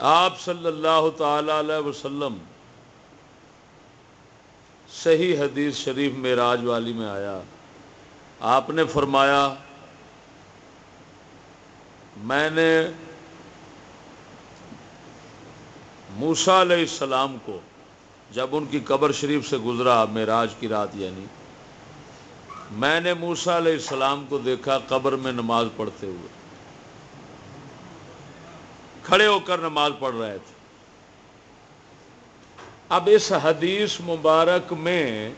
آپ صلی اللہ تعالی علیہ وسلم صحیح حدیث شریف میں والی میں آیا۔ آپ نے فرمایا، میں نے موسا علیہ السلام کو جب ان کی قبر شریف سے گزرا، معراج کی رات یعنی میں نے موسا علیہ السلام کو دیکھا قبر میں نماز پڑھتے ہوئے۔ کھڑے ہو کر نماز پڑھ رہے تھے۔ اب اس حدیث مبارک میں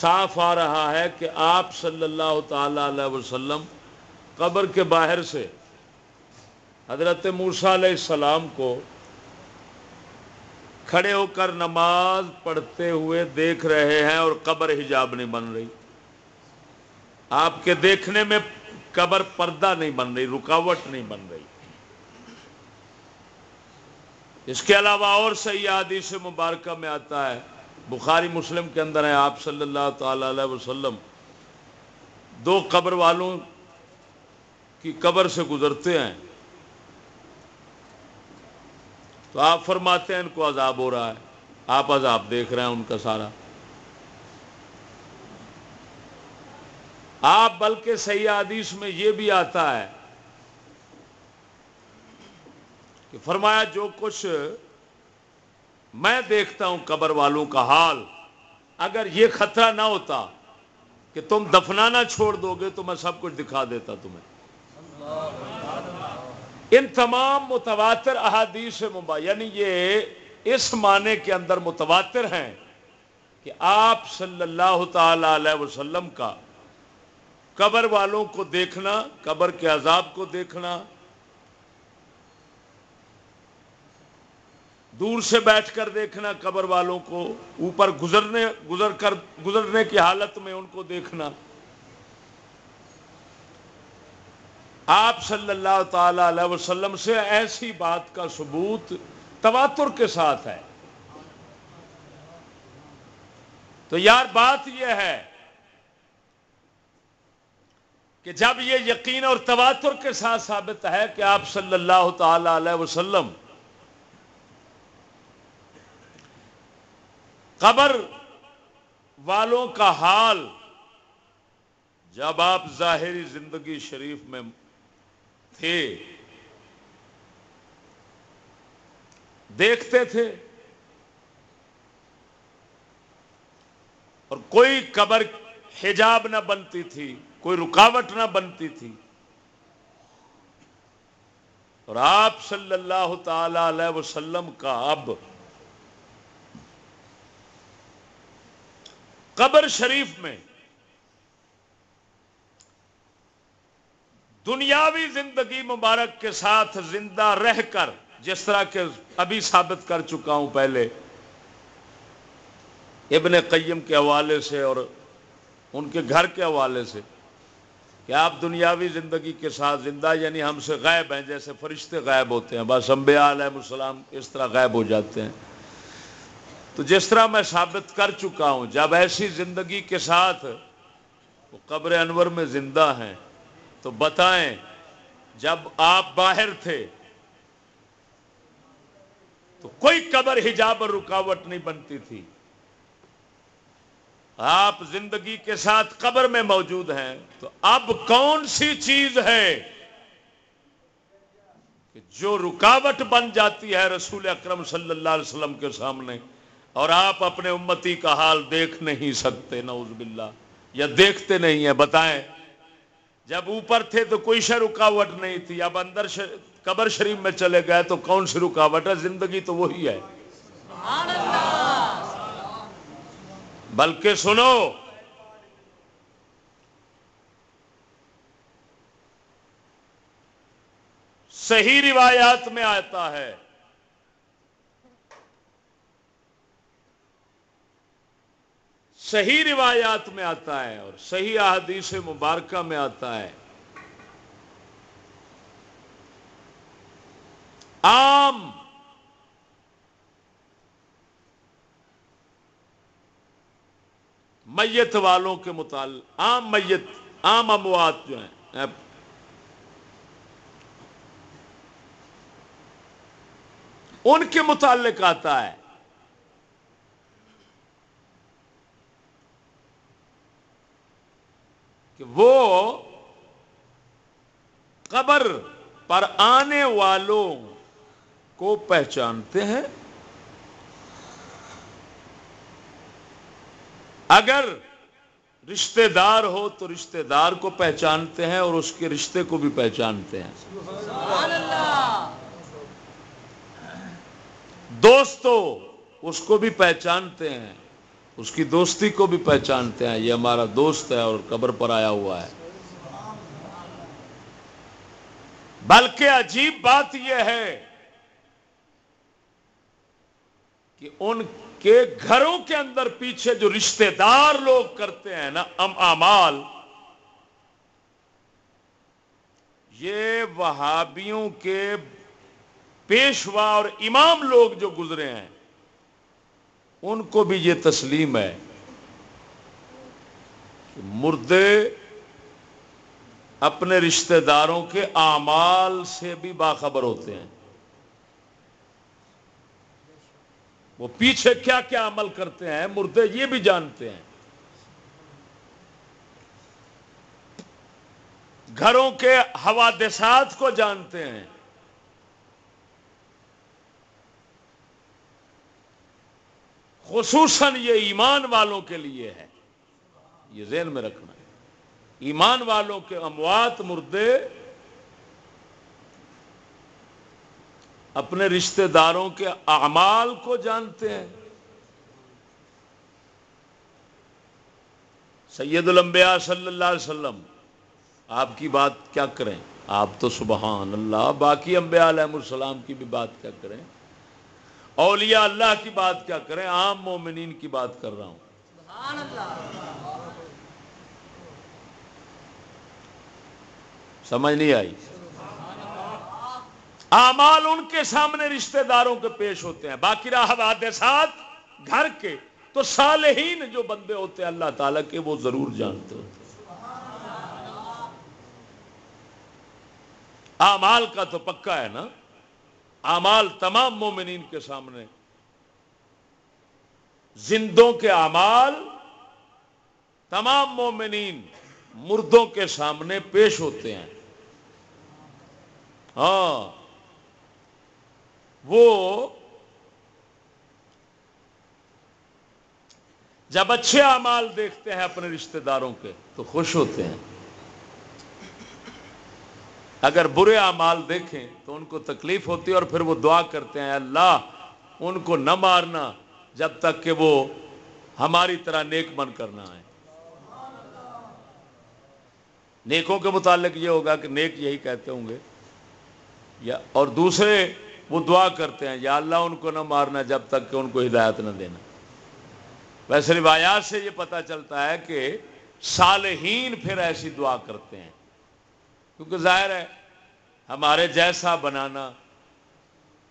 صاف آ رہا ہے کہ آپ صلی اللہ تعالی علیہ وسلم قبر کے باہر سے حضرت موسا علیہ السلام کو کھڑے ہو کر نماز پڑھتے ہوئے دیکھ رہے ہیں اور قبر حجاب نہیں بن رہی۔ آپ کے دیکھنے میں قبر پردہ نہیں بن رہی، رکاوٹ نہیں بن رہی۔ اس کے علاوہ اور صحیح حدیث مبارکہ میں آتا ہے۔ بخاری مسلم کے اندر ہے آپ صلی اللہ تعالی علیہ وسلم۔ دو قبر والوں کی قبر سے گزرتے ہیں۔ تو آپ فرماتے ہیں ان کو عذاب ہو رہا ہے۔ آپ عذاب دیکھ رہے ہیں ان کا سارا۔ آپ بلکہ صحیح حدیث میں یہ بھی آتا ہے کہ فرمایا جو کچھ میں دیکھتا ہوں قبر والوں کا حال، اگر یہ خطرہ نہ ہوتا کہ تم دفنانا چھوڑ دو گے تو میں سب کچھ دکھا دیتا تمہیں۔ ان تمام متواتر احادیث مبا یعنی یہ اس معنی کے اندر متواتر ہیں کہ آپ صلی اللہ تعالی علیہ وسلم کا قبر والوں کو دیکھنا، قبر کے عذاب کو دیکھنا، دور سے بیٹھ کر دیکھنا قبر والوں کو، اوپر گزرنے، گزر کر، گزرنے کی حالت میں ان کو دیکھنا۔ آپ صلی اللہ تعالی علیہ وسلم سے ایسی بات کا ثبوت تواتر کے ساتھ ہے۔ تو یار بات یہ ہے کہ جب یہ یقین اور تواتر کے ساتھ ثابت ہے کہ آپ صلی اللہ تعالی علیہ وسلم قبر والوں کا حال جب آپ ظاہری زندگی شریف میں تھے۔ دیکھتے تھے۔ اور کوئی قبر حجاب نہ بنتی تھی، کوئی رکاوٹ نہ بنتی تھی۔ اور آپ صلی اللہ تعالی علیہ وسلم کا اب قبر شریف میں دنیاوی زندگی مبارک کے ساتھ زندہ رہ کر، جس طرح کے ابھی ثابت کر چکا ہوں پہلے، ابن قیم کے حوالے سے اور ان کے گھر کے حوالے سے کہ آپ دنیاوی زندگی کے ساتھ زندہ یعنی ہم سے غائب ہیں، جیسے فرشتے غائب ہوتے ہیں، بس انبیاء علیہ السلام اس طرح غائب ہو جاتے ہیں۔ تو جس طرح میں ثابت کر چکا ہوں، جب ایسی زندگی کے ساتھ وہ قبر انور میں زندہ ہیں تو بتائیں، جب آپ باہر تھے، تو کوئی قبر حجاب اور رکاوٹ نہیں بنتی تھی۔ آپ زندگی کے ساتھ قبر میں موجود ہیں، تو اب کون سی چیز ہے کہ جو رکاوٹ بن جاتی ہے رسول اکرم صلی اللہ علیہ وسلم کے سامنے اور آپ اپنے امتی کا حال دیکھ نہیں سکتے، نعوذ باللہ، یا دیکھتے نہیں ہیں، بتائیں۔ جب اوپر تھے تو کوئی شہ رکاوٹ نہیں تھی، اب اندر قبر شریف میں چلے گئے تو کون سی رکاوٹ ہے؟ زندگی تو وہی ہے۔ بلکہ سنو، صحیح روایات میں آتا ہے صحیح روایات میں آتا ہے اور صحیح احادیث مبارکہ میں آتا ہے۔ عام میت والوں کے متعلق، عام میت، عام اموات جو ہیں ان کے متعلق آتا ہے۔ کہ وہ قبر پر آنے والوں کو پہچانتے ہیں۔ اگر رشتے دار ہو تو رشتے دار کو پہچانتے ہیں اور اس کے رشتے کو بھی پہچانتے ہیں۔ دوستو اس کو بھی پہچانتے ہیں۔ اس کی دوستی کو بھی پہچانتے ہیں، یہ ہمارا دوست ہے اور قبر پر آیا ہوا ہے۔ بلکہ عجیب بات یہ ہے کہ ان کے گھروں کے اندر پیچھے جو رشتہ دار لوگ کرتے ہیں نا، ام امال یہ وہابیوں کے پیشوا اور امام لوگ جو گزرے ہیں۔ ان کو بھی یہ تسلیم ہے کہ مردے اپنے رشتہ داروں کے اعمال سے بھی باخبر ہوتے ہیں۔ وہ پیچھے کیا کیا عمل کرتے ہیں مردے یہ بھی جانتے ہیں۔ گھروں کے حوادثات کو جانتے ہیں۔ خصوصاً یہ ایمان والوں کے لیے ہے۔ یہ ذہن میں رکھنا ہے۔ ایمان والوں کے اموات مردے اپنے رشتہ داروں کے اعمال کو جانتے ہیں۔ سید الانبیاء صلی اللہ علیہ وسلم، آپ کی بات کیا کریں؟ آپ تو سبحان اللہ، باقی انبیاء علیہ السلام کی بھی بات کیا کریں؟ اولیاء اللہ کی بات کیا کریں؟ عام مومنین کی بات کر رہا ہوں۔ سمجھ نہیں آئی؟ اعمال ان کے سامنے رشتہ داروں کے پیش ہوتے ہیں۔ باقی راہ حادثات گھر کے۔ تو صالحین جو بندے ہوتے ہیں، اللہ تعالیٰ کے، وہ ضرور جانتے ہوتے اعمال کا تو پکا ہے نا؟ اعمال تمام مومنین کے سامنے۔ زندوں کے اعمال تمام مومنین مردوں کے سامنے پیش ہوتے ہیں۔ ہاں۔ وہ جب اچھے اعمال دیکھتے ہیں اپنے رشتہ داروں کے تو خوش ہوتے ہیں۔ اگر برے اعمال دیکھیں تو ان کو تکلیف ہوتی ہے اور پھر وہ دعا کرتے ہیں، اللہ، ان کو نہ مارنا جب تک کہ وہ ہماری طرح نیک من کرنا ہے نیکوں کے متعلق یہ ہوگا کہ نیک یہی کہتے ہوں گے۔ یا، اور دوسرے وہ دعا کرتے ہیں، یا اللہ، ان کو نہ مارنا جب تک کہ ان کو ہدایت نہ دینا۔ ویسے روایات سے یہ پتا چلتا ہے کہ صالحین پھر ایسی دعا کرتے ہیں۔ کیونکہ ظاہر ہے ہمارے جیسا بنانا،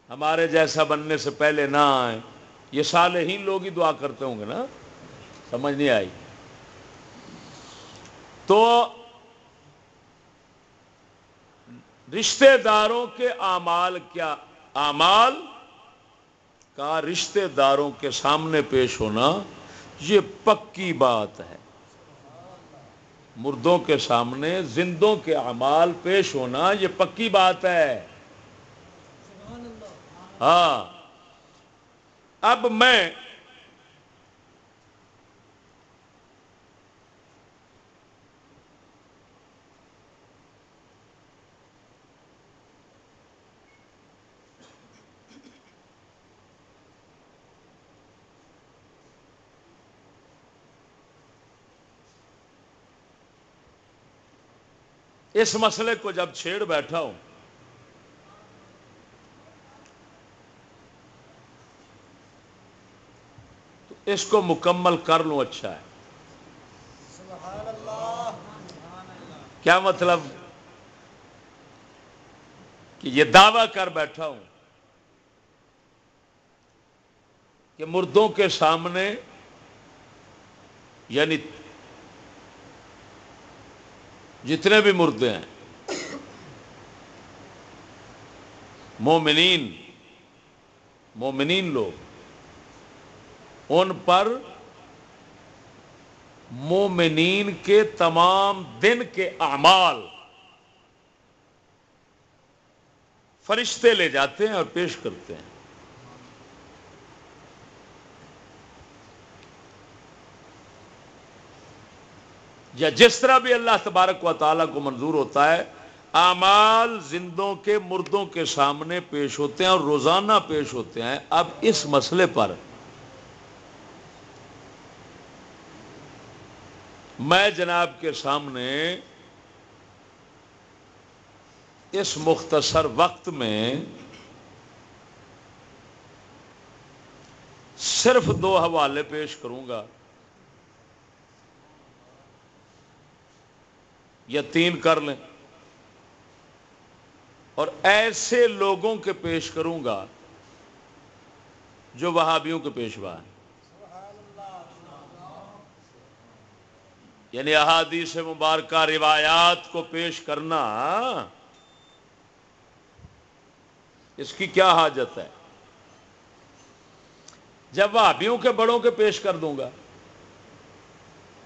ہمارے جیسا بننے سے پہلے نہ آئے یہ صالحین لوگ ہی دعا کرتے ہوں گے نا؟ سمجھ نہیں آئی۔ تو رشتہ داروں کے اعمال کیا؟ اعمال کا رشتہ داروں کے سامنے پیش ہونا، یہ پکی بات ہے۔ مردوں کے سامنے زندوں کے اعمال پیش ہونا یہ پکی بات ہے۔ ہاں۔ اب میں اس مسئلے کو جب چھیڑ بیٹھا ہوں، تو اس کو مکمل کر لوں اچھا ہے۔ کیا مطلب؟ کہ یہ دعوی کر بیٹھا ہوں کہ مردوں کے سامنے یعنی جتنے بھی مردے ہیں، مومنین مومنین لوگ، ان پر مومنین کے تمام دن کے اعمال فرشتے لے جاتے ہیں اور پیش کرتے ہیں۔ یا جس طرح بھی اللہ تبارک و تعالیٰ کو منظور ہوتا ہے، اعمال زندوں کے مردوں کے سامنے پیش ہوتے ہیں اور روزانہ پیش ہوتے ہیں۔ اب اس مسئلے پر میں جناب کے سامنے اس مختصر وقت میں صرف دو حوالے پیش کروں گا۔ یا تین کر لیں۔ اور ایسے لوگوں کے پیش کروں گا جو وہابیوں کے پیشوا ہیں۔ یعنی احادیث مبارکہ روایات کو پیش کرنا اس کی کیا حاجت ہے؟ جب وہابیوں کے بڑوں کے پیش کر دوں گا۔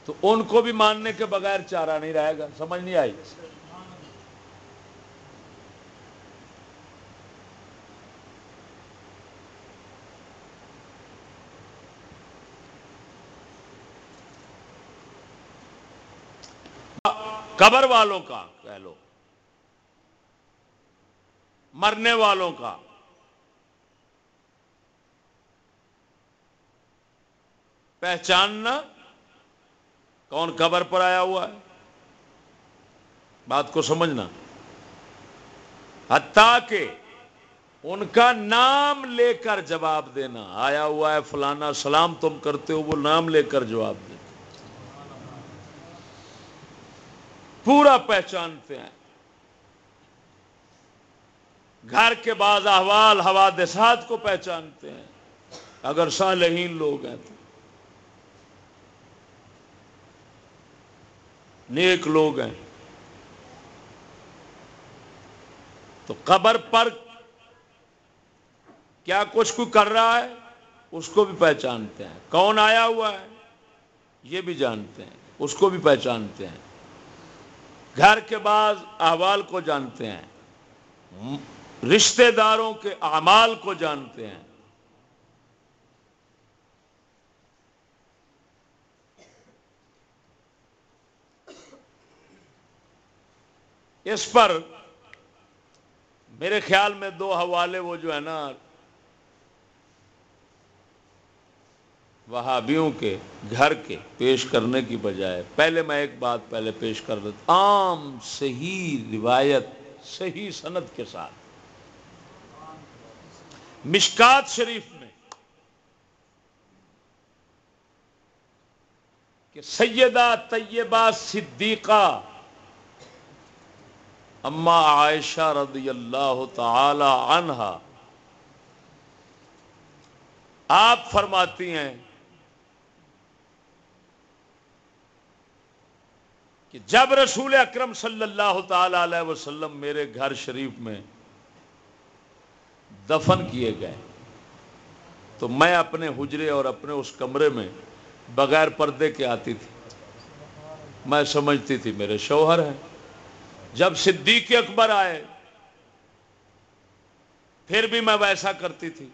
تو ان کو بھی ماننے کے بغیر چارہ نہیں رہے گا، سمجھ نہیں آئی؟ قبر والوں کا کہہ لو، مرنے والوں کا۔ پہچاننا کون قبر پر آیا ہوا ہے؟ بات کو سمجھنا۔ حتیٰ کہ ان کا نام لے کر جواب دینا۔ آیا ہوا ہے فلانا، سلام تم کرتے ہو، وہ نام لے کر جواب دیتے پورا پہچانتے ہیں۔ گھر کے بعض احوال حوادثات کو پہچانتے ہیں۔ اگر صالحین لوگ ہیں تو۔ نیک لوگ ہیں۔ تو قبر پر کیا کچھ کوئی کر رہا ہے؟ اس کو بھی پہچانتے ہیں۔ کون آیا ہوا ہے؟ یہ بھی جانتے ہیں۔ اس کو بھی پہچانتے ہیں۔ گھر کے بعد احوال کو جانتے ہیں۔ رشتہ داروں کے اعمال کو جانتے ہیں۔ اس پر میرے خیال میں دو حوالے وہ جو ہے نا وہابیوں کے گھر کے پیش کرنے کی بجائے، پہلے میں ایک بات پہلے پیش کر دیتا عام صحیح روایت، صحیح صنعت کے ساتھ۔ مشکات شریف میں کہ سیدہ طیبہ صدیقہ اما عائشہ رضی اللہ تعالی عنہا۔ آپ فرماتی ہیں کہ جب رسول اکرم صلی اللہ تعالی علیہ وسلم میرے گھر شریف میں دفن کیے گئے، تو میں اپنے حجرے اور اپنے اس کمرے میں بغیر پردے کے آتی تھی۔ میں سمجھتی تھی میرے شوہر ہیں۔ جب صدیق اکبر آئے، پھر بھی میں ویسا کرتی تھی۔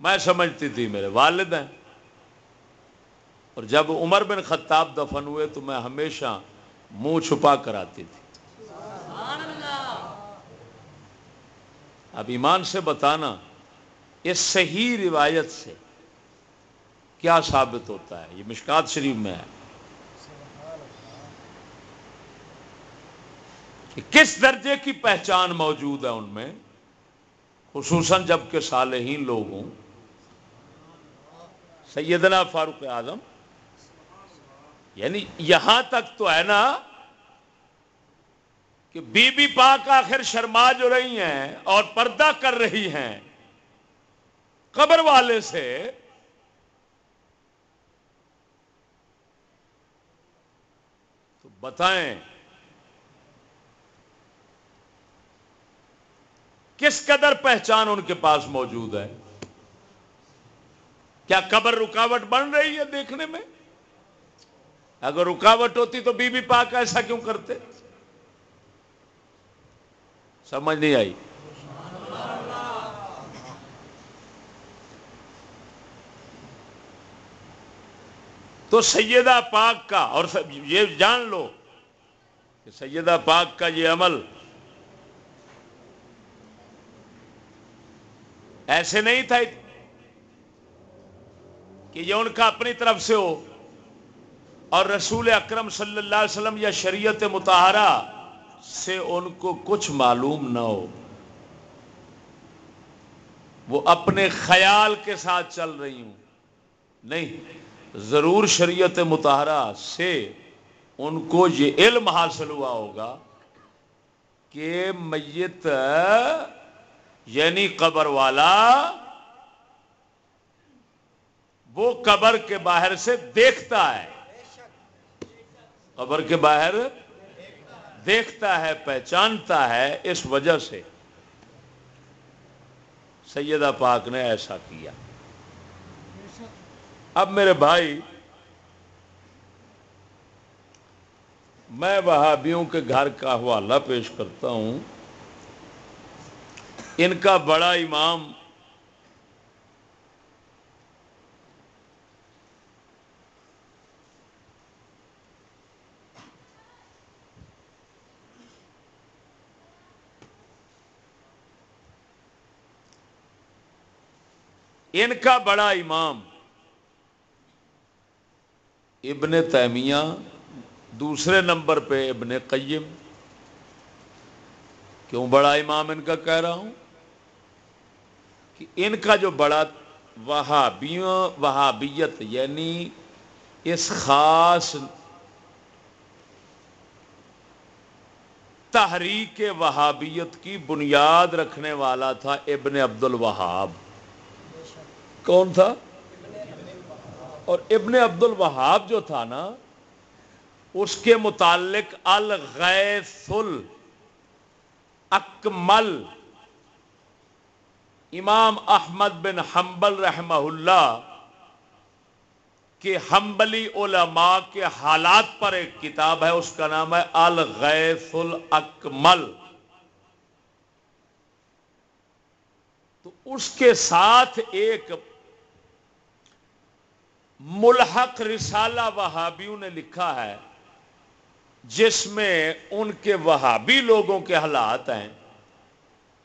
میں سمجھتی تھی، میرے والد ہیں۔ اور جب عمر بن خطاب دفن ہوئے تو میں ہمیشہ منہ چھپا کر آتی تھی۔ اب ایمان سے بتانا، اس صحیح روایت سے کیا ثابت ہوتا ہے؟ یہ مشکات شریف میں ہے۔ کہ کس درجے کی پہچان موجود ہے ان میں؟ خصوصاً جبکہ صالحین لوگ ہوں۔ سیدنا فاروق اعظم یعنی یہاں تک تو ہے نا کہ بی بی پاک آخر شرما جو رہی ہیں اور پردہ کر رہی ہیں، قبر والے سے تو بتائیں کس قدر پہچان ان کے پاس موجود ہے؟ کیا قبر رکاوٹ بن رہی ہے دیکھنے میں؟ اگر رکاوٹ ہوتی تو بی بی پاک ایسا کیوں کرتے؟ سمجھ نہیں آئی۔ تو سیدہ پاک کا، اور یہ جان لو کہ سیدہ پاک کا یہ عمل ایسے نہیں تھا کہ یہ ان کا اپنی طرف سے ہو۔ اور رسول اکرم صلی اللہ علیہ وسلم یا شریعت متحرہ سے ان کو کچھ معلوم نہ ہو۔ وہ اپنے خیال کے ساتھ چل رہی ہوں۔ نہیں، ضرور شریعت متحرہ سے ان کو یہ علم حاصل ہوا ہوگا کہ میت یعنی قبر والا، وہ قبر کے باہر سے دیکھتا ہے۔ قبر کے باہر دیکھتا ہے، پہچانتا ہے اس وجہ سے۔ سیدہ پاک نے ایسا کیا۔ اب میرے بھائی، میں وہابیوں کے گھر کا حوالہ پیش کرتا ہوں۔ ان کا بڑا امام ان کا بڑا امام ابن تیمیہ، دوسرے نمبر پہ ابن قیم، کیوں بڑا امام ان کا کہہ رہا ہوں؟ کہ ان کا جو بڑا وہابیوں وہابیت یعنی اس خاص تحریک وہابیت کی بنیاد رکھنے والا تھا ابن عبد الوہاب کون تھا؟ اور ابن عبد الوہاب جو تھا نا، اس کے متعلق الغیث اکمل امام احمد بن حنبل رحمہ اللہ کے حنبلی علماء کے حالات پر ایک کتاب ہے، اس کا نام ہے الغیث الاکمل۔ تو اس کے ساتھ ایک ملحق رسالہ وہابیوں نے لکھا ہے، جس میں ان کے وہابی لوگوں کے حالات ہیں۔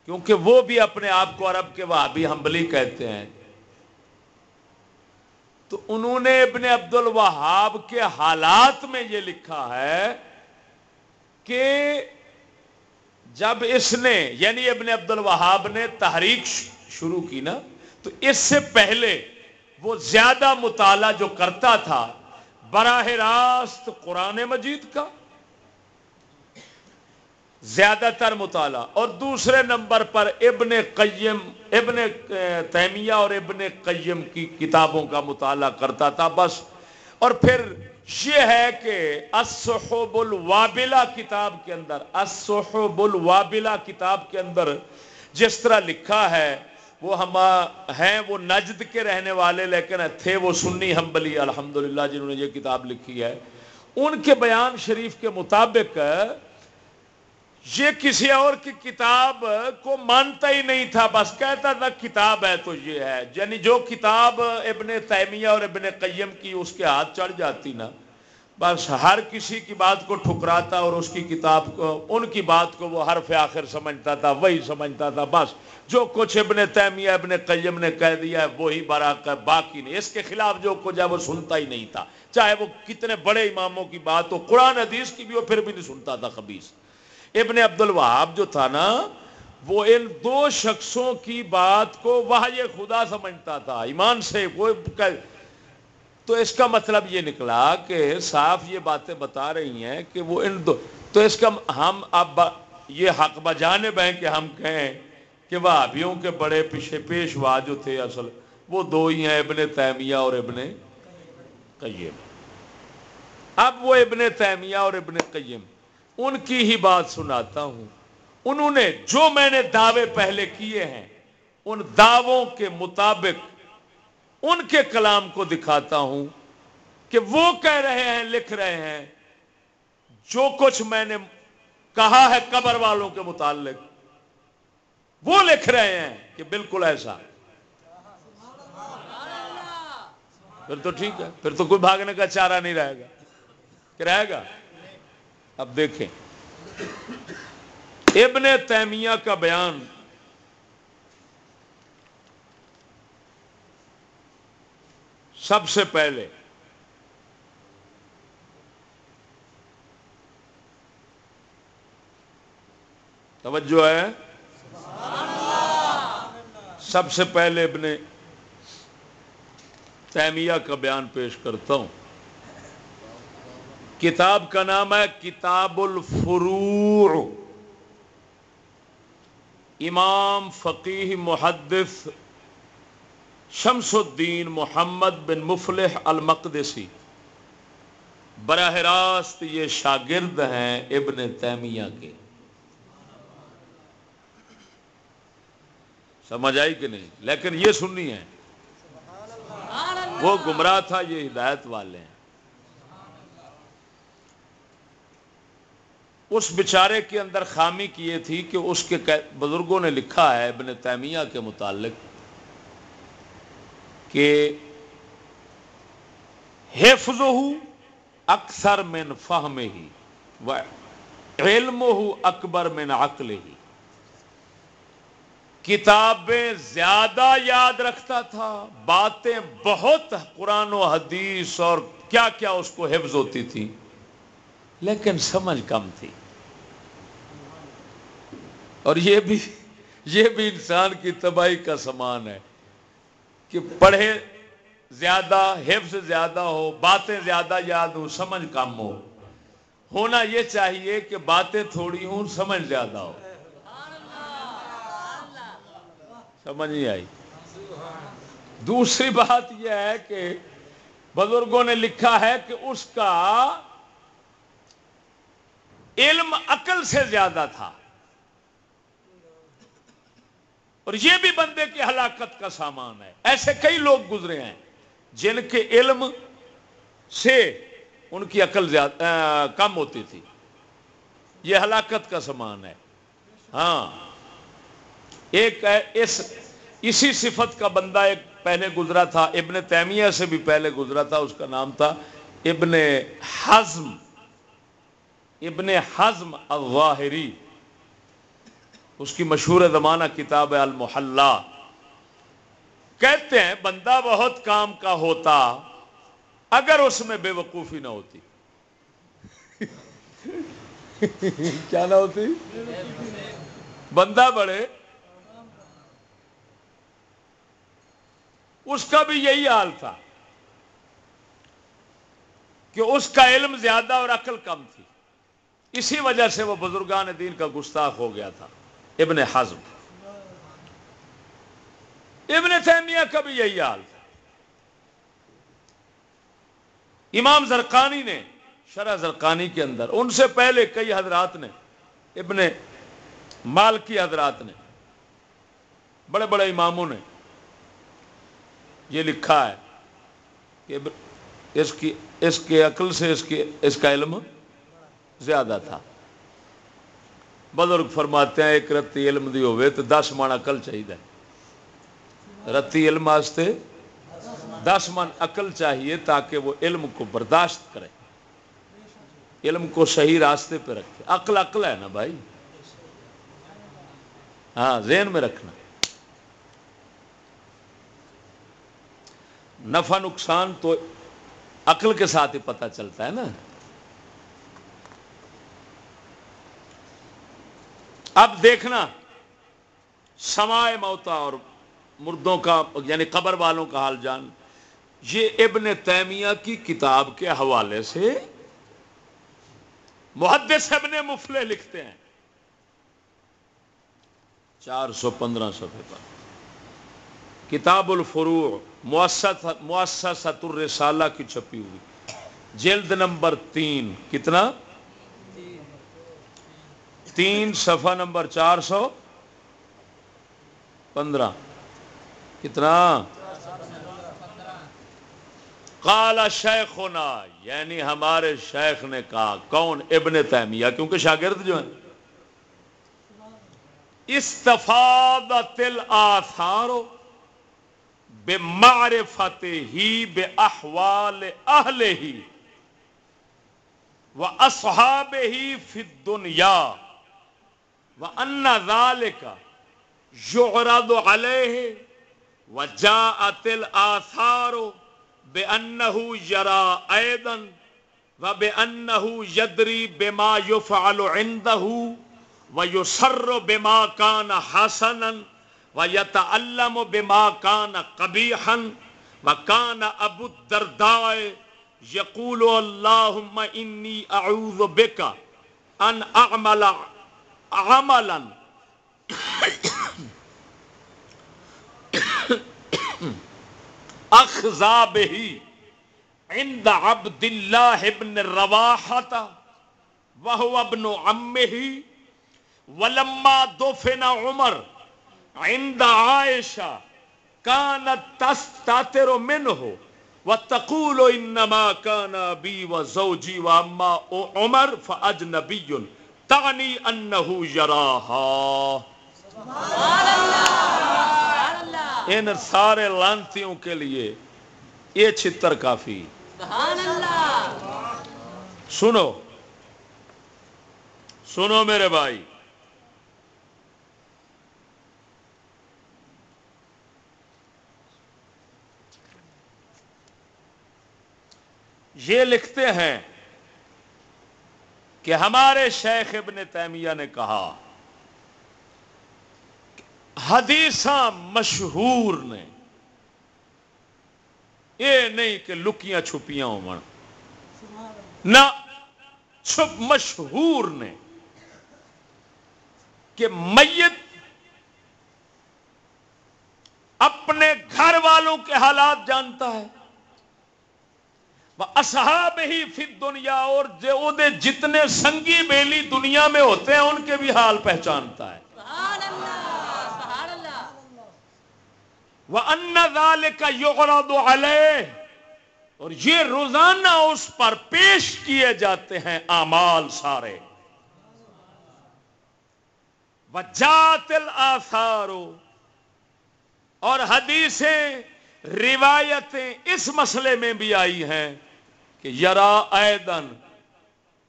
کیونکہ وہ بھی اپنے آپ کو عرب کے وہابی ہمبلی کہتے ہیں۔ تو انہوں نے ابن عبد الوہاب کے حالات میں یہ لکھا ہے کہ جب اس نے یعنی ابن عبد الوہاب نے تحریک شروع کی نا، تو اس سے پہلے وہ زیادہ مطالعہ جو کرتا تھا، براہ راست قرآن مجید کا زیادہ تر مطالعہ۔ اور دوسرے نمبر پر ابن قیم، ابن تیمیہ اور ابن قیم کی کتابوں کا مطالعہ کرتا تھا بس۔ اور پھر یہ ہے کہ الصحب الوابلہ کتاب کے اندر الصحب الوابلہ کتاب کے اندر جس طرح لکھا ہے، وہ ہم ہیں وہ نجد کے رہنے والے، لیکن تھے وہ سنی حنبلی۔ الحمدللہ جنہوں نے یہ کتاب لکھی ہے۔ ان کے بیان شریف کے مطابق یہ کسی اور کی کتاب کو مانتا ہی نہیں تھا، بس کہتا تھا کتاب ہے تو یہ ہے۔ یعنی جو کتاب ابن تیمیہ اور ابن قیم کی اس کے ہاتھ چڑھ جاتی نا، بس ہر کسی کی بات کو ٹھکراتا اور اس کی کتاب کو، ان کی بات کو وہ حرف آخر سمجھتا تھا، وہی سمجھتا تھا، بس۔ جو کچھ ابن تیمیہ، ابن قیم نے کہہ دیا ہے، وہی برا کر باقی نہیں۔ اس کے خلاف جو کچھ ہے، وہ سنتا ہی نہیں تھا۔ چاہے وہ کتنے بڑے اماموں کی بات ہو، قرآن حدیث کی بھی وہ پھر بھی نہیں سنتا تھا خبیص۔ ابن عبد الوہاب جو تھا نا، وہ ان دو شخصوں کی بات کو وہ یہ خدا سمجھتا تھا، ایمان سے وہ تو اس کا مطلب یہ نکلا کہ صاف یہ باتیں بتا رہی ہیں کہ وہ ان دو، تو اس کا ہم اب یہ حق بجانب ہیں کہ ہم کہیں کہ وہ کے بڑے پیشے پیشوا جو تھے اصل، وہ دو ہی ہیں، ابن تیمیہ اور ابن قیم۔ اب وہ ابن تیمیہ اور ابن قیم۔ ان کی ہی بات سناتا ہوں۔ انہوں نے جو میں نے دعوے پہلے کیے ہیں، ان دعووں کے مطابق ان کے کلام کو دکھاتا ہوں کہ وہ کہہ رہے ہیں، لکھ رہے ہیں۔ جو کچھ میں نے کہا ہے قبر والوں کے متعلق، وہ لکھ رہے ہیں کہ بالکل ایسا۔ پھر تو ٹھیک ہے، پھر تو کوئی بھاگنے کا چارہ نہیں رہے گا۔ کہ رہے گا؟ اب دیکھیں۔ ابن تیمیہ کا بیان۔ سب سے پہلے۔ توجہ ہے۔ سب سے پہلے ابن تیمیہ کا بیان پیش کرتا ہوں۔ کتاب کا نام ہے کتاب الفروع۔ امام فقیح محدث شمس الدین محمد بن مفلح المقدسی۔ براہ راست یہ شاگرد ہیں ابن تیمیہ کے۔ سمجھ آئی کہ نہیں؟ لیکن یہ سننی ہے وہ گمراہ تھا یہ ہدایت والے ہیں۔ اس بیچارے کے اندر خامی کی یہ تھی کہ اس کے بزرگوں نے لکھا ہے، ابن تیمیہ کے متعلق، کہ حفظ اکثر من فہم ہی علم ہو اکبر من عقل ہی کتابیں زیادہ یاد رکھتا تھا، باتیں بہت قرآن و حدیث اور کیا کیا اس کو حفظ ہوتی تھی، لیکن سمجھ کم تھی۔ اور یہ بھی یہ بھی انسان کی تباہی کا سامان ہے کہ پڑھے زیادہ، حفظ زیادہ ہو، باتیں زیادہ یاد ہو، سمجھ کم ہو۔ ہونا یہ چاہیے کہ باتیں تھوڑی ہوں، سمجھ زیادہ ہو۔ سمجھ نہیں آئی۔ دوسری بات یہ ہے کہ بزرگوں نے لکھا ہے کہ اس کا علم عقل سے زیادہ تھا۔ اور یہ بھی بندے کی ہلاکت کا سامان ہے۔ ایسے کئی لوگ گزرے ہیں جن کے علم سے ان کی عقل زیادہ کم ہوتی تھی۔ یہ ہلاکت کا سامان ہے۔ ہاں۔ ایک اس، اسی صفت کا بندہ ایک پہلے گزرا تھا۔ ابن تیمیہ سے بھی پہلے گزرا تھا، اس کا نام تھا ابن حزم۔ ابن حزم الظاہری۔ اس کی مشہور زمانہ کتاب ہے المحلہ۔ کہتے ہیں، بندہ بہت کام کا ہوتا اگر اس میں بے وقوفی نہ ہوتی۔ کیا نہ ہوتی؟ بندہ بڑے اس کا بھی یہی حال تھا کہ اس کا علم زیادہ اور عقل کم تھی۔ اسی وجہ سے وہ بزرگان دین کا گستاخ ہو گیا تھا۔ ابن حزم، ابن تیمیہ کا بھی یہی حال تھا۔ امام زرقانی نے شرح زرقانی کے اندر، ان سے پہلے کئی حضرات نے، ابن مالکی حضرات نے، بڑے بڑے اماموں نے یہ لکھا ہے کہ اس کی اس کے عقل سے اس کی اس کا علم زیادہ تھا۔ بزرگ فرماتے ہیں، ایک رتی علم دی ہوئے تو دس من عقل چاہیے رتی علم واسطے دس من عقل چاہیے تاکہ وہ علم کو برداشت کرے۔ علم کو صحیح راستے پہ رکھے۔ عقل عقل ہے نا بھائی؟ ہاں ذہن میں رکھنا۔ نفع نقصان تو عقل کے ساتھ ہی پتہ چلتا ہے نا۔ اب دیکھنا، سمائے موتا اور مردوں کا یعنی قبر والوں کا حال جان۔ یہ ابن تیمیہ کی کتاب کے حوالے سے محدث ابن مفلے لکھتے ہیں۔ چار سو پندرہ صفحے پر۔ کتاب الفروع مؤسسۃ الرسالہ کی چھپی ہوئی۔ جلد نمبر تین، کتنا؟ تین صفحہ نمبر چار سو پندرہ۔ کتنا؟ کالا شیخ ہونا یعنی ہمارے شیخ نے کہا، کون؟ ابن تیمیہ، کیونکہ شاگرد جو ہیں۔ استفاد تل آثارو بے معرفت ہی بے احوال اہل ہی و اصحاب ہی فی دنیا و ان ذالک یعرض علیہ و جاءت الاثار بے انہو یرا ایدن و بے انہو یدری بے بما یفعل عندہو و یسر بما کان حسنا و بما کان قبیحا و کان ابو الدرداء یقول اللہم انی اعوذ بکا ان اعمل عملا. اخذا به عند عبد الله ابن رواحة، وهو ابن عمه، ولما دفن عمر عند عائشة كانت تستاتر منه وتقول انما كان ابي وزوجي واما عمر فاجنبي يراها۔ سبحان الله ان سارے لانتیوں کے لیے یہ چھتر کافی۔ سنو۔ سنو میرے بھائی۔ یہ لکھتے ہیں کہ ہمارے شیخ ابن تیمیہ نے کہا حدیث مشہور نے۔ یہ نہیں کہ لکیاں چھپیاں ہو نہ چھپ مشہور نے کہ میت اپنے گھر والوں کے حالات جانتا ہے۔ اصحاب ہی فی دنیا اور جو دے جتنے سنگی بیلی دنیا میں ہوتے ہیں ان کے بھی حال پہچانتا ہے۔ وہ ان کا یوگرا دو اور یہ روزانہ اس پر پیش کیے جاتے ہیں امال سارے۔ جاتل آثارو اور حدیثیں روایتیں اس مسئلے میں بھی آئی ہیں۔ کہ یرا ایدن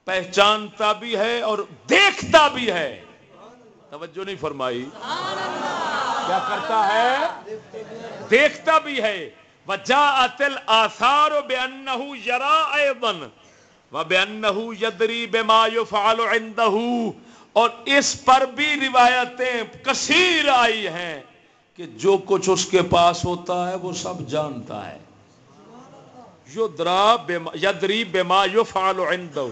پہچانتا بھی ہے اور دیکھتا بھی ہے۔ توجہ نہیں فرمائی۔ کیا کرتا ہے؟ دیکھتا بھی ہے۔ وجا اتل آثار بے انہو یرا ایدن و بے انہو یدری بے ما یفعل اور اس پر بھی روایتیں کثیر آئی ہیں کہ جو کچھ اس کے پاس ہوتا ہے وہ سب جانتا ہے۔ یدری بما یفعل عنده.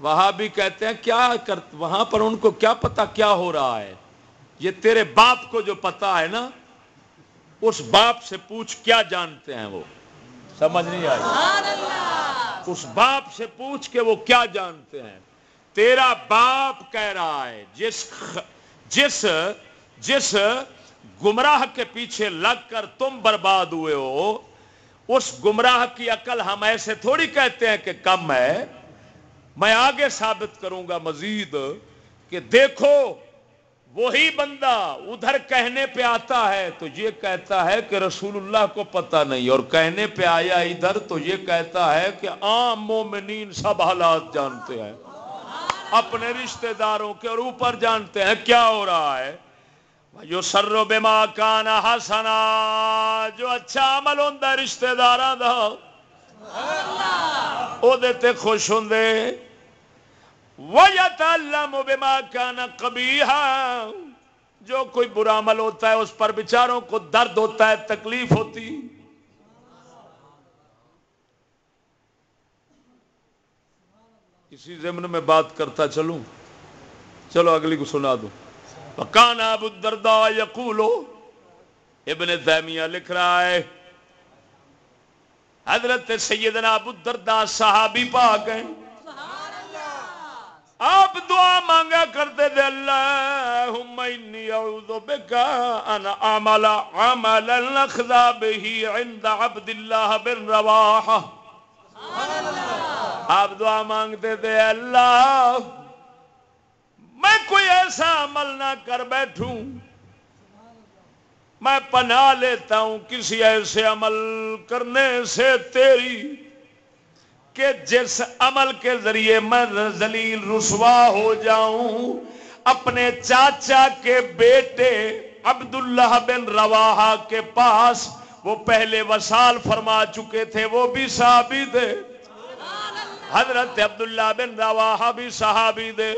وہاں بھی کہتے ہیں کیا کر وہاں پر ان کو کیا پتا کیا ہو رہا ہے؟ یہ تیرے باپ کو جو پتا ہے نا اس باپ سے پوچھ کیا جانتے ہیں وہ؟ سمجھ نہیں آئی؟ اس باپ سے پوچھ کے وہ کیا جانتے ہیں؟ تیرا باپ کہہ رہا ہے جس جس جس گمراہ کے پیچھے لگ کر تم برباد ہوئے ہو، اس گمراہ کی عقل ہم ایسے تھوڑی کہتے ہیں کہ کم ہے۔ میں آگے ثابت کروں گا مزید کہ دیکھو، وہی بندہ ادھر کہنے پہ آتا ہے تو یہ کہتا ہے کہ رسول اللہ کو پتہ نہیں، اور کہنے پہ آیا ادھر تو یہ کہتا ہے کہ عام مومنین سب حالات جانتے ہیں، اپنے رشتہ داروں کے اور اوپر جانتے ہیں، کیا ہو رہا ہے؟ جو سرو بے ماں کانا ہسنا جو اچھا عمل ہوں رشتے دار دیتے خوش ہوں ماں کانا کبھی جو کوئی برا عمل ہوتا ہے اس پر بچاروں کو درد ہوتا ہے تکلیف ہوتی۔ اسی ضمن میں بات کرتا چلوں۔ چلو اگلی کو سنا دوں۔ کان ابو الدرداء یقولو ابن تیمیہ لکھ رہا ہے حضرت سیدنا ابو الدرداء صحابی پاک ہیں۔ آپ دعا مانگا کرتے تھے اللہ إني أعوذ بك أن أعمل عملا به عند عبد الله بن آپ دعا مانگتے تھے اللہ میں کوئی ایسا عمل نہ کر بیٹھوں۔ میں پناہ لیتا ہوں کسی ایسے عمل کرنے سے تیری کہ جس عمل کے ذریعے میں ذلیل رسوا ہو جاؤں۔ اپنے چاچا کے بیٹے عبداللہ بن روا کے پاس وہ پہلے وسال فرما چکے تھے، وہ بھی صحابی تھے۔ حضرت عبداللہ بن روا بھی صحابی تھے۔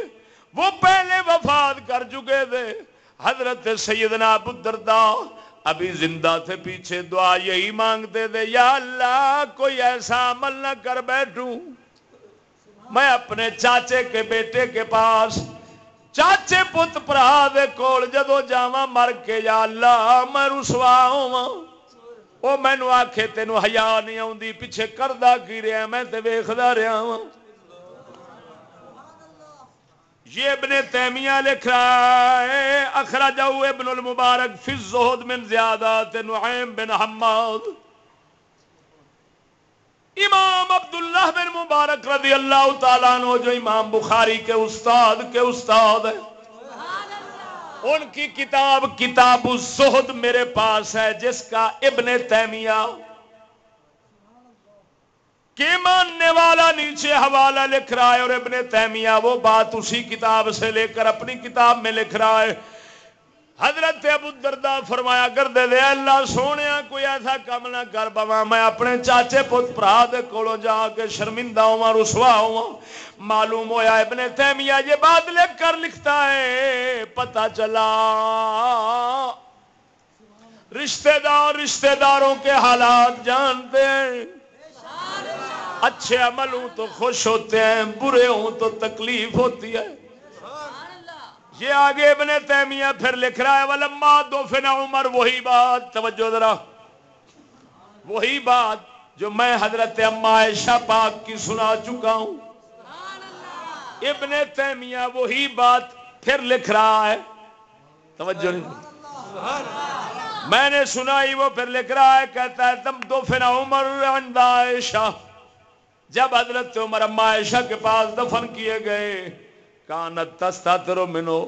وہ پہلے وفات کر چکے تھے۔ حضرت سیدنا ابو الدرداء ابھی زندہ تھے، پیچھے دعا یہی مانگتے تھے، یا اللہ، کوئی ایسا عمل نہ کر بیٹھوں۔ میں اپنے چاچے کے بیٹے کے پاس، چاچے پت پرا دے کول جدو جاوا مر کے، یا اللہ، میں رسوا ہوا وہ مینو آخے تینوں ہیا نہیں آتی پیچھے کردہ کی رہا میں تے ویخدا رہا ہوں یہ ابن تیمیہ لکھ رہا ہے اخرجہ ابن المبارک فی الزہد من زیادات نعیم بن حماد۔ امام عبداللہ بن مبارک رضی اللہ تعالیٰ عنہ، جو امام بخاری کے استاد کے استاد ہے ان کی کتاب کتاب الزہد میرے پاس ہے، جس کا ابن تیمیہ کہ ماننے والا نیچے حوالہ لکھ رہا ہے اور ابن تیمیہ وہ بات اسی کتاب سے لے کر اپنی کتاب میں لکھ رہا ہے۔ حضرت ابو دردا فرمایا کر دے دے اللہ سونے کوئی ایسا کام نہ کر پوا میں اپنے چاچے پت، پرا دے کولوں جا کے شرمندہ ہوا رسوا ہوا معلوم ہویا ابن تیمیہ یہ بات لکھ کر لکھتا ہے، پتہ چلا۔ رشتہ دار رشتہ داروں کے حالات جانتے ہیں۔ اچھے عمل ہوں تو خوش ہوتے ہیں برے ہوں تو تکلیف ہوتی ہے۔ یہ آگے ابن تیمیہ پھر لکھ رہا ہے ولما دو فنا عمر وہی بات توجہ ذرا۔ وہی بات جو میں حضرت اما عائشہ پاک کی سنا چکا ہوں۔ ابن تیمیہ وہی بات پھر لکھ رہا ہے۔ توجہ۔ نہیں میں نے سنائی وہ پھر لکھ رہا ہے کہتا ہے تم دو فنا عمر عند عائشہ۔ جب حضرت عمر اما عائشہ کے پاس دفن کیے گئے، کانت تستا ترو منو،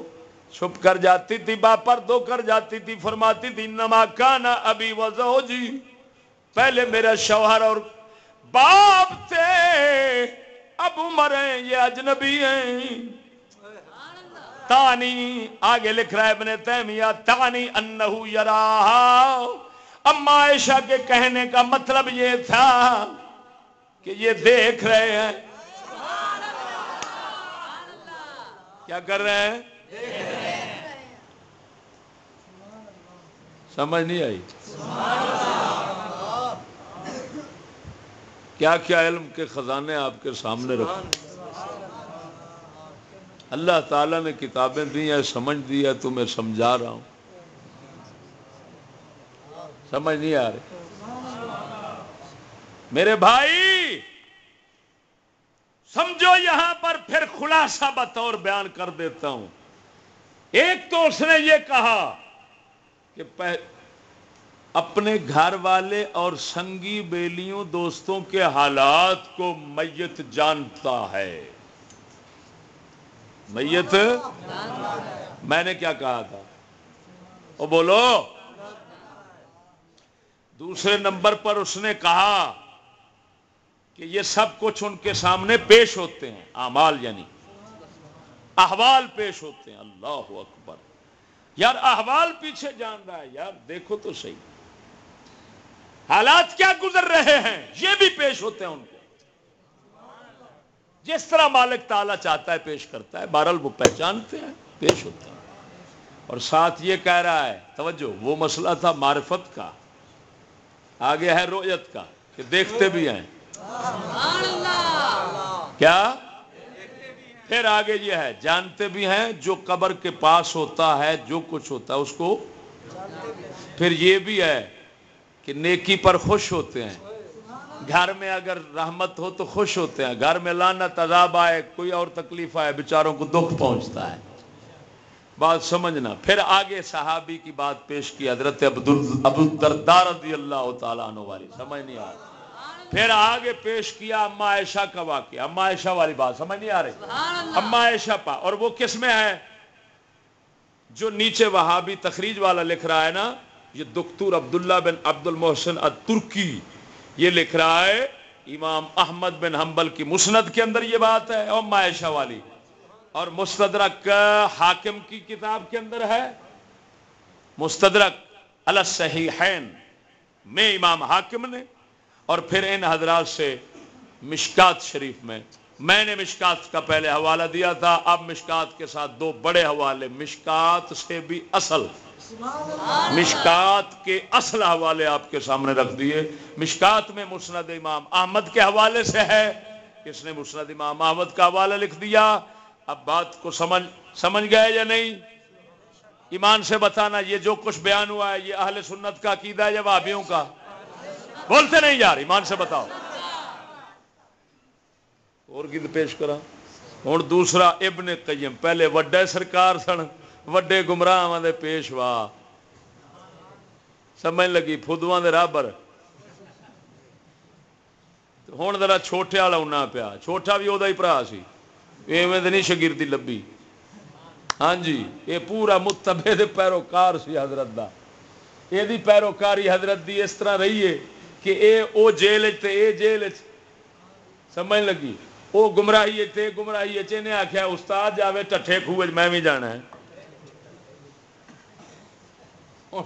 چھپ کر جاتی تھی، باپر دو کر جاتی تھی، فرماتی تھی نما کانا ابھی وزو جی پہلے میرا شوہر اور باپ تھے، اب عمر ہیں، یہ اجنبی ہیں۔ تانی، آگے لکھ رہا ہے ابن تیمیہ، تانی انہو یراہا۔ اما عائشہ کے کہنے کا مطلب یہ تھا کہ یہ دیکھ رہے ہیں۔ کیا کر رہے ہیں؟ سمجھ نہیں آئی۔ کیا کیا علم کے خزانے آپ کے سامنے رکھ اللہ تعالیٰ نے کتابیں دی ہیں، سمجھ دی ہے تمہیں سمجھا رہا ہوں۔ سمجھ نہیں آ رہی۔ میرے بھائی، سمجھو یہاں پر پھر خلاصہ بطور بیان کر دیتا ہوں۔ ایک تو اس نے یہ کہا کہ اپنے گھر والے اور سنگی بیلیوں دوستوں کے حالات کو میت جانتا ہے۔ میت؟ میں نے کیا کہا تھا؟ وہ بولو۔ دوسرے نمبر پر اس نے کہا کہ یہ سب کچھ ان کے سامنے پیش ہوتے ہیں، اعمال یعنی۔ احوال پیش ہوتے ہیں، اللہ اکبر۔ یار احوال پیچھے جان رہا ہے، یار دیکھو تو صحیح۔ حالات کیا گزر رہے ہیں، یہ بھی پیش ہوتے ہیں ان کو جس طرح مالک تعالیٰ چاہتا ہے پیش کرتا ہے، بہرحال وہ پہچانتے ہیں، پیش ہوتا ہے اور ساتھ یہ کہہ رہا ہے، توجہ، وہ مسئلہ تھا معرفت کا، آگے ہے رویت کا، کہ دیکھتے بھی ہیں۔ کیا؟ پھر آگے یہ ہے، جانتے بھی ہیں جو قبر کے پاس ہوتا ہے، جو کچھ ہوتا ہے، اس کو پھر یہ بھی ہے کہ نیکی پر خوش ہوتے ہیں۔ گھر میں اگر رحمت ہو تو خوش ہوتے ہیں۔ گھر میں لانا تذاب آئے، کوئی اور تکلیف آئے، بیچاروں کو دکھ پہنچتا ہے۔ بات سمجھنا۔ پھر آگے صحابی کی بات پیش کی، حضرت رضی اللہ تعالیٰ عنہ والی۔ سمجھ نہیں آ رہی پھر آگے پیش کیا اما عائشہ کا واقعہ۔ اما عائشہ والی بات سمجھ نہیں آ رہی۔ اما عائشہ پا۔ اور وہ کس میں ہے؟ جو نیچے وہابی تخریج والا لکھ رہا ہے نا یہ دکتور عبداللہ بن عبد المحسن الترکی یہ لکھ رہا ہے امام احمد بن حنبل کی مسند کے اندر یہ بات ہے اور معاشہ والی۔ اور مستدرک حاکم کی کتاب کے اندر ہے۔ مستدرک الصحیحین میں امام حاکم نے اور پھر ان حضرات سے مشکات شریف میں میں نے مشکات کا پہلے حوالہ دیا تھا اب مشکات کے ساتھ دو بڑے حوالے مشکات سے بھی اصل۔ مشکات کے اصل حوالے آپ کے سامنے رکھ دیے۔ مشکات میں مسند امام احمد کے حوالے سے ہے کس نے مسند امام احمد کا حوالہ لکھ دیا۔ اب بات کو سمجھ سمجھ گئے یا نہیں؟ ایمان سے بتانا یہ جو کچھ بیان ہوا ہے یہ اہل سنت کا عقیدہ ہے یا وابیوں کا؟ بولتے نہیں یار ایمان سے بتاؤ۔ اور گد پیش کرا ہوں دوسرا ابن قیم پہلے وڈے سرکار سن وڈے گمراہ دے پیشوا۔ سمجھ لگی فدواں دے رابر۔ ہوں ذرا چھوٹے والا اُنہ پیا۔ چھوٹا بھی وہ برا سی۔ ایویں نہیں شگردی لبھی۔ ہاں جی یہ پورا متبے دے پیروکار سی حضرت دا۔ یہ پیروکاری حضرت دی اس طرح رہی ہے۔ کہ اے او جیل تے اے جیل سمجھ لگی؟ وہ گمراہی تے گمراہی چنے آخیا استاد جاوے ٹھے خوہ میں بھی جانا ہے۔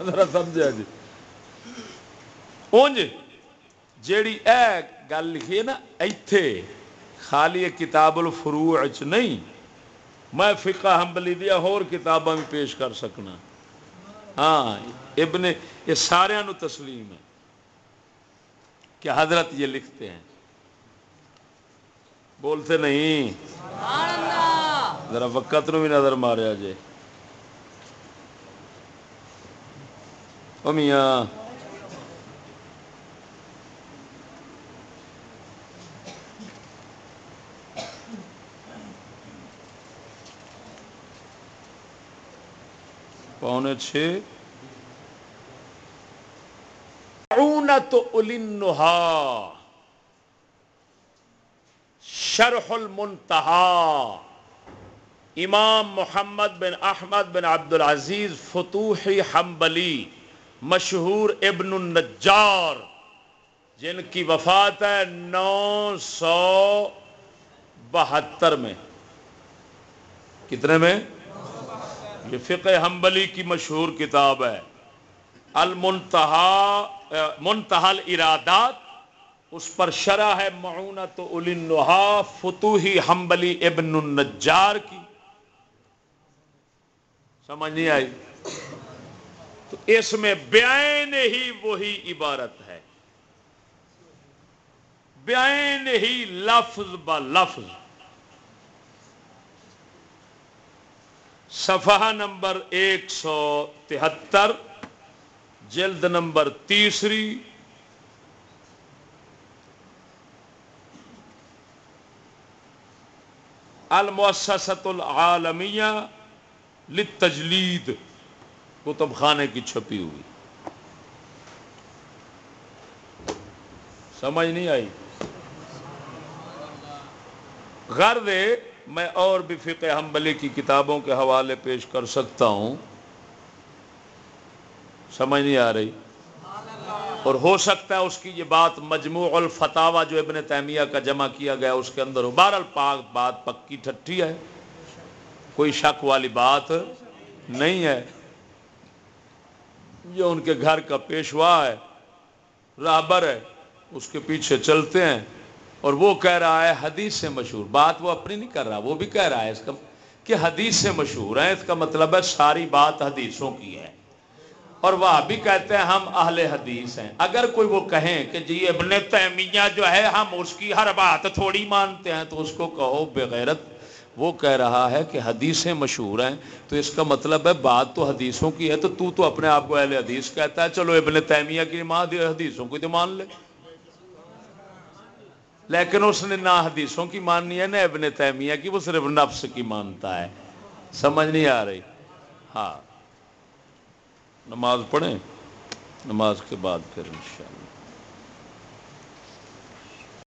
ذرا سمجھا جی۔ اونج، جیڑی اے گل لکھی ہے نا، ایتھے خالی کتاب الفروع چ نہیں۔ میں فقہ حنبلی دیا اور کتاباں بھی پیش کر سکنا۔ ہاں ابن، یہ سارے نو تسلیم ہے۔ کہ حضرت یہ لکھتے ہیں۔ بولتے نہیں۔ ذرا وقت نو بھی نظر ماریا جائے میاں۔ پونے چھ۔ شرح المنتہا امام محمد بن احمد بن عبد العزیز فتوحی حنبلی، مشہور ابن النجار، جن کی وفات ہے نو سو بہتر میں. کتنے میں؟ یہ فقہ حنبلی کی مشہور کتاب ہے. المنتہا منتحل ارادات، اس پر شرح ہے معونت النحا فتوحی حنبلی ابن النجار کی۔ سمجھ نہیں آئی؟ تو اس میں بیان ہی وہی عبارت ہے۔ بیان ہی لفظ ب لفظ۔ صفحہ نمبر ایک سو تہتر۔ جلد نمبر تیسری المؤسسۃ العالمیہ للتجلید کتب خانے کی چھپی ہوئی۔ سمجھ نہیں آئی؟ غرض میں اور بھی فقہ حنبلی کی کتابوں کے حوالے پیش کر سکتا ہوں۔ سمجھ نہیں آ رہی۔ اور ہو سکتا ہے اس کی یہ بات مجموع الفتاوا جو ابن تیمیہ کا جمع کیا گیا اس کے اندر ہو۔ بہر الپاک بات پکی ٹھٹھی ہے۔ کوئی شک والی بات نہیں ہے۔ جو ان کے گھر کا پیشوا ہے، رابر ہے، اس کے پیچھے چلتے ہیں۔ اور وہ کہہ رہا ہے حدیث سے مشہور۔ بات وہ اپنی نہیں کر رہا، وہ بھی کہہ رہا ہے اس کا کہ حدیث سے مشہور ہے۔ اس کا مطلب ہے ساری بات حدیثوں کی ہے۔ اور وہ بھی کہتے ہیں ہم اہل حدیث ہیں۔ اگر کوئی وہ کہیں کہ جی ابن تیمیہ جو ہے ہم اس کی ہر بات تھوڑی مانتے ہیں تو اس کو کہو بغیرت وہ کہہ رہا ہے کہ حدیثیں مشہور ہیں تو اس کا مطلب ہے بات تو حدیثوں کی ہے تو تو تو اپنے آپ کو اہل حدیث کہتا ہے۔ چلو ابن تیمیہ کی ماں حدیثوں کی تو مان لے۔ لیکن اس نے نہ حدیثوں کی ماننی ہے نہ ابن تیمیہ کی، وہ صرف نفس کی مانتا ہے۔ سمجھ نہیں آ رہی؟ ہاں۔ نماز پڑھیں نماز کے بعد پھر انشاءاللہ۔